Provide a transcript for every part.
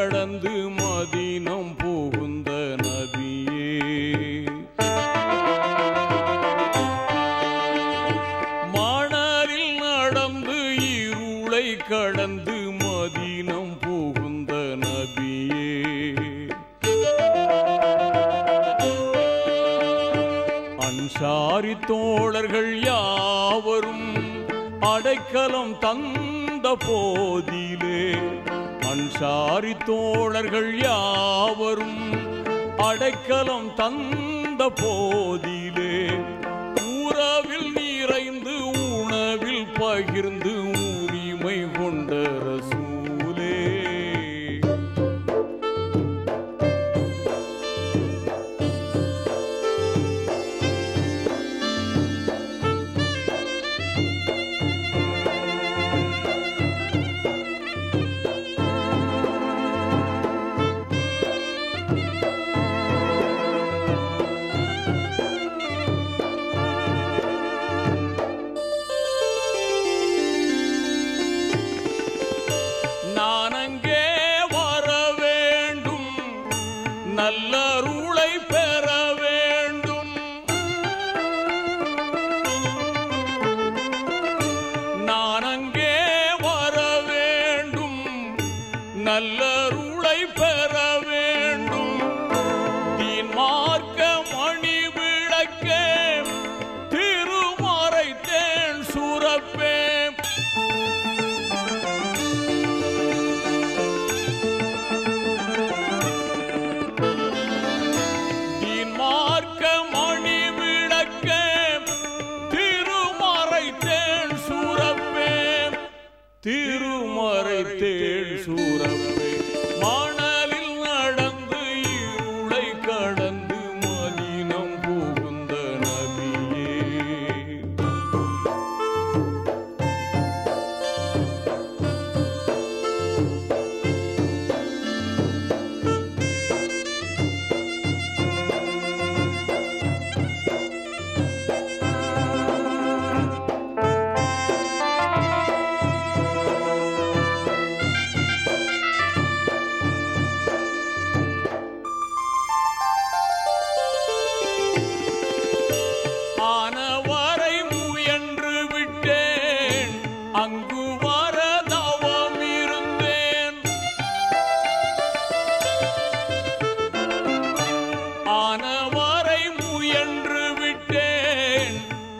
கடந்து மதினம் புகுந்த நபியே மணலில் நடந்து இருளை கடந்து மதினம் புகுந்த நபியே அன்சாரி தோழர்கள் யாவரும் அடைக்கலம் தந்த போதிலே அன்சாரி தோழர்கள் யாவரும் அடைக்கலம் தந்த போதிலே உறவில் நிறைந்து உணவில் பகிர்ந்து நல்லருளை பெற வேண்டும். தீன் மார்க்க மணி விளக்கே திருமறை தேன் சுரப்பே. தீன் மார்க்க மணி விளக்கே திருமறை தேன் சூரப்பே. திருமறை தேன் சூரப்பே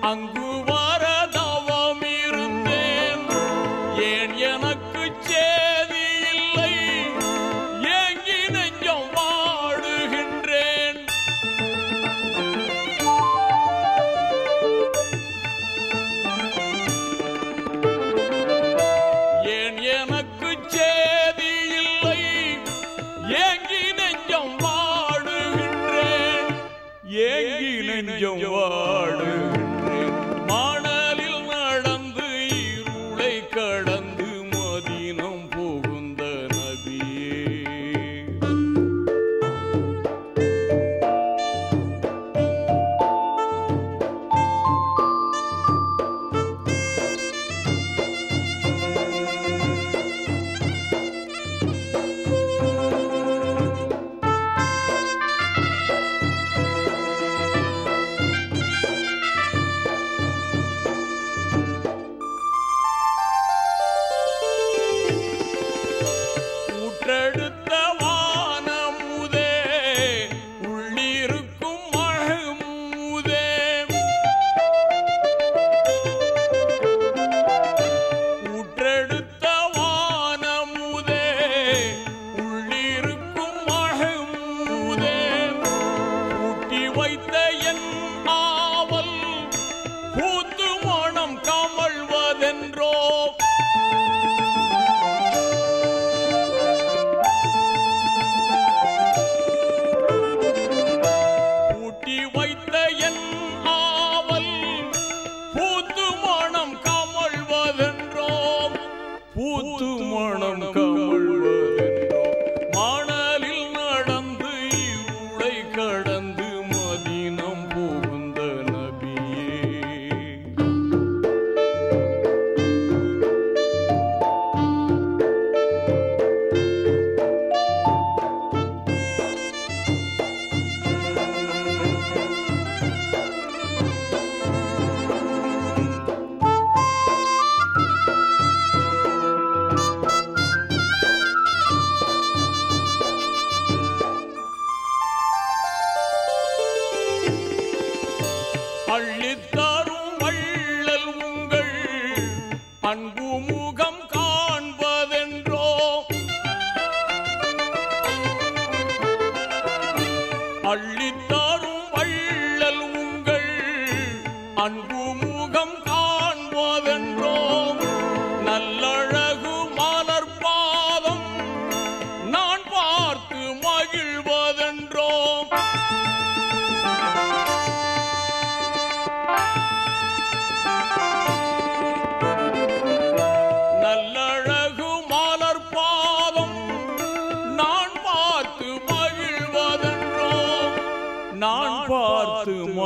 அங்கு வர தவம் இருந்தேன். ஏன் எனக்கு சேதி இல்லை? ஏங்கி நெஞ்சம் வாடுகின்றேன்? ஏன் எனக்கு சேதி இல்லை? ஏங்கி நெஞ்சம் வாடுகின்றேன்? ஏங்கி நெஞ்சம் வாடுகின்றேன்? மாண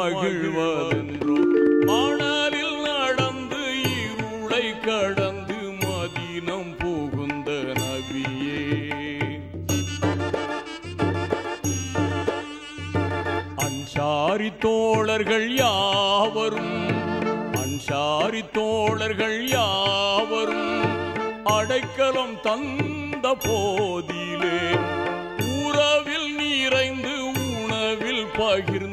பார்த்து மகிழ்வதென்றோம் நடந்து இருளை கடந்து மதினம் புகுந்த நபியே. அன்சாரி தோழர்கள் யாவரும் அன்சாரி தோழர்கள் யாவரும் அடைக்கலம் தந்த போதிலே உறவில் நிறைந்து உணவில் பகிர்ந்து